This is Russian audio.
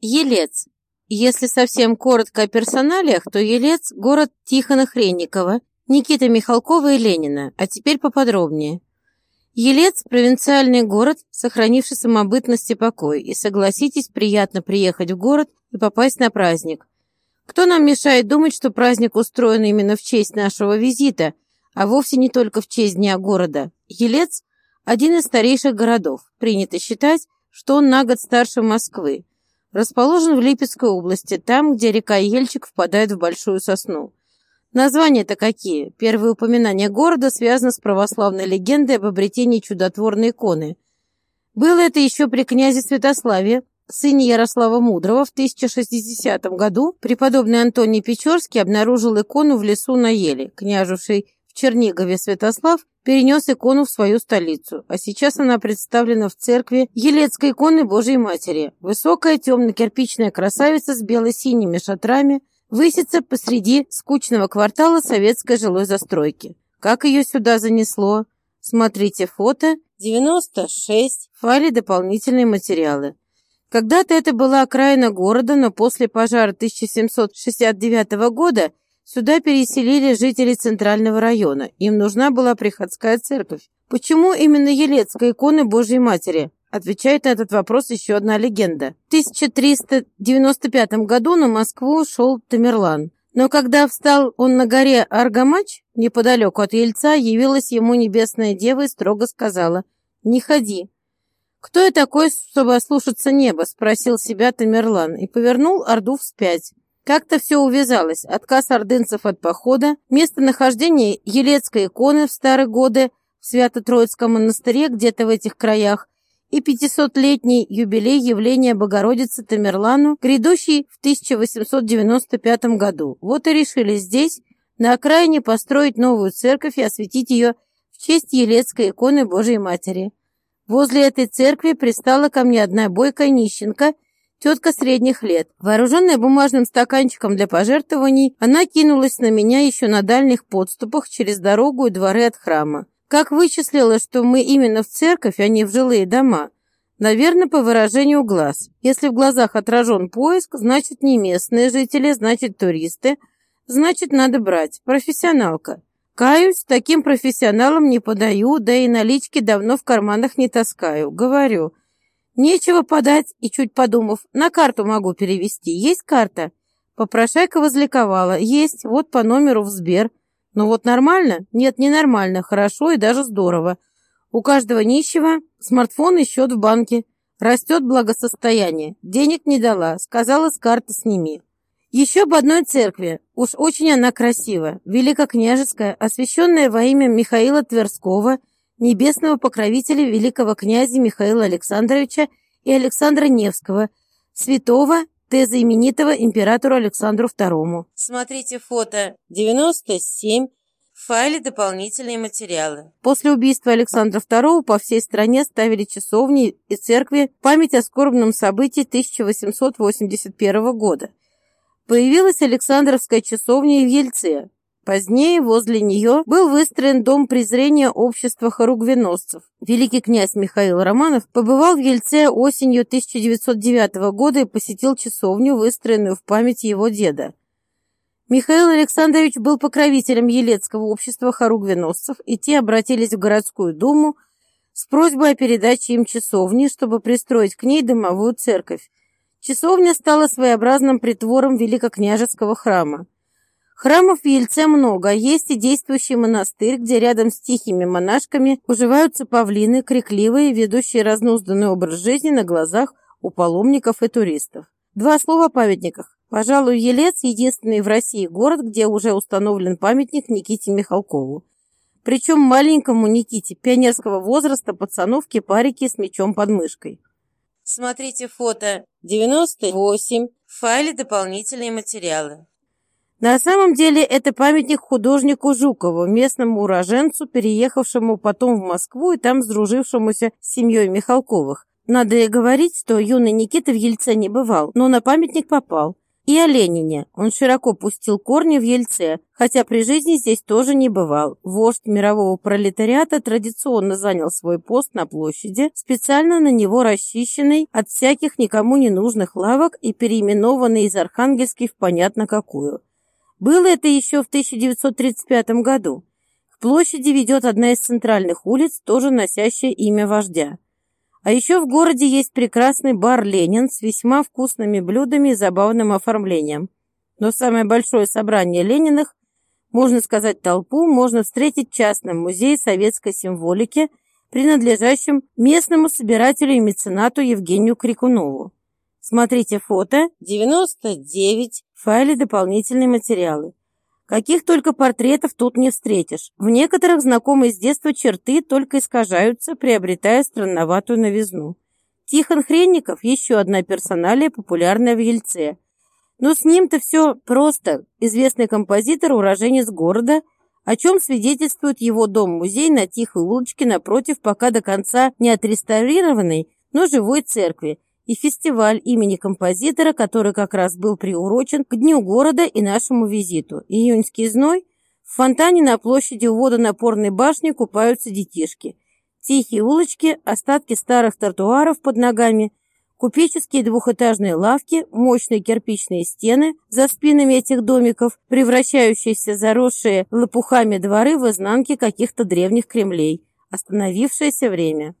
Елец. Если совсем коротко о персоналиях, то Елец – город Тихона Хренникова, Никиты Михалкова и Ленина. А теперь поподробнее. Елец – провинциальный город, сохранивший самобытность и покой. И согласитесь, приятно приехать в город и попасть на праздник. Кто нам мешает думать, что праздник устроен именно в честь нашего визита, а вовсе не только в честь Дня города? Елец – один из старейших городов. Принято считать, что он на год старше Москвы. Расположен в Липецкой области, там, где река Ельчик впадает в Большую Сосну. Названия-то какие? Первые упоминания города связаны с православной легендой об обретении чудотворной иконы. Было это еще при князе Святославе, сыне Ярослава Мудрого, в 1060 году преподобный Антоний Печорский обнаружил икону в лесу на еле. Княжевший в Чернигове Святослав перенес икону в свою столицу, а сейчас она представлена в церкви Елецкой иконы Божьей Матери. Высокая темно-кирпичная красавица с бело-синими шатрами высится посреди скучного квартала советской жилой застройки. Как ее сюда занесло? Смотрите фото 96 в файле «Дополнительные материалы». Когда-то это была окраина города, но после пожара 1769 года – Сюда переселили жители Центрального района. Им нужна была приходская церковь. Почему именно Елецкая икона Божьей Матери? Отвечает на этот вопрос еще одна легенда. В 1395 году на Москву шел Тамерлан. Но когда встал он на горе Аргамач, неподалеку от Ельца, явилась ему небесная дева и строго сказала «Не ходи». «Кто я такой, чтобы ослушаться неба?» – спросил себя Тамерлан и повернул Орду вспять. Как-то все увязалось. Отказ ордынцев от похода, местонахождение Елецкой иконы в старые годы в Свято-Троицком монастыре где-то в этих краях и 500-летний юбилей явления Богородицы Тамерлану, грядущий в 1895 году. Вот и решили здесь, на окраине, построить новую церковь и осветить ее в честь Елецкой иконы Божией Матери. Возле этой церкви пристала ко мне одна бойкая нищенка – Тетка средних лет. Вооруженная бумажным стаканчиком для пожертвований, она кинулась на меня еще на дальних подступах через дорогу и дворы от храма. Как вычислила, что мы именно в церковь, а не в жилые дома? Наверное, по выражению глаз. Если в глазах отражен поиск, значит не местные жители, значит туристы, значит надо брать. Профессионалка. Каюсь, таким профессионалам не подаю, да и налички давно в карманах не таскаю. Говорю – Нечего подать, и чуть подумав, на карту могу перевести. Есть карта? Попрошайка возликовала. Есть, вот по номеру в Сбер. Ну вот нормально? Нет, не нормально. Хорошо и даже здорово. У каждого нищего смартфон и счет в банке. Растет благосостояние. Денег не дала. Сказала, с карты сними. Еще об одной церкви. Уж очень она красивая. Великокняжеская, освященная во имя Михаила Тверского – небесного покровителя великого князя Михаила Александровича и Александра Невского, святого теза именитого императору Александру II. Смотрите фото 97 в файле «Дополнительные материалы». После убийства Александра II по всей стране ставили часовни и церкви память о скорбном событии 1881 года. Появилась Александровская часовня и в Ельце, Позднее возле нее был выстроен дом презрения общества хоругвеносцев. Великий князь Михаил Романов побывал в Ельце осенью 1909 года и посетил часовню, выстроенную в память его деда. Михаил Александрович был покровителем Елецкого общества хоругвеносцев, и те обратились в городскую думу с просьбой о передаче им часовни, чтобы пристроить к ней домовую церковь. Часовня стала своеобразным притвором великокняжеского храма. Храмов в Ельце много, есть и действующий монастырь, где рядом с тихими монашками уживаются павлины, крикливые, ведущие разнузданный образ жизни на глазах у паломников и туристов. Два слова о памятниках. Пожалуй, Елец – единственный в России город, где уже установлен памятник Никите Михалкову. Причем маленькому Никите, пионерского возраста, пацановке, парике с мечом под мышкой. Смотрите фото 98 в файле «Дополнительные материалы». На самом деле это памятник художнику Жукову, местному уроженцу, переехавшему потом в Москву и там сдружившемуся с семьей Михалковых. Надо и говорить, что юный Никита в Ельце не бывал, но на памятник попал. И о Ленине. Он широко пустил корни в Ельце, хотя при жизни здесь тоже не бывал. Вождь мирового пролетариата традиционно занял свой пост на площади, специально на него расчищенный от всяких никому не нужных лавок и переименованный из Архангельской в понятно какую. Было это еще в 1935 году. К площади ведет одна из центральных улиц, тоже носящая имя вождя. А еще в городе есть прекрасный бар «Ленин» с весьма вкусными блюдами и забавным оформлением. Но самое большое собрание Лениных, можно сказать толпу, можно встретить в частном музее советской символики, принадлежащем местному собирателю и меценату Евгению Крикунову. Смотрите фото 99, в файле дополнительные материалы. Каких только портретов тут не встретишь. В некоторых знакомые с детства черты только искажаются, приобретая странноватую новизну. Тихон Хренников – еще одна персоналия, популярная в Ельце. Но с ним-то все просто. Известный композитор, уроженец города, о чем свидетельствует его дом-музей на тихой улочке напротив пока до конца не отреставрированной, но живой церкви, и фестиваль имени композитора, который как раз был приурочен к Дню города и нашему визиту. Июньский зной. В фонтане на площади у водонапорной башни купаются детишки. Тихие улочки, остатки старых тротуаров под ногами, купеческие двухэтажные лавки, мощные кирпичные стены за спинами этих домиков, превращающиеся заросшие лопухами дворы в изнанки каких-то древних кремлей. Остановившееся время.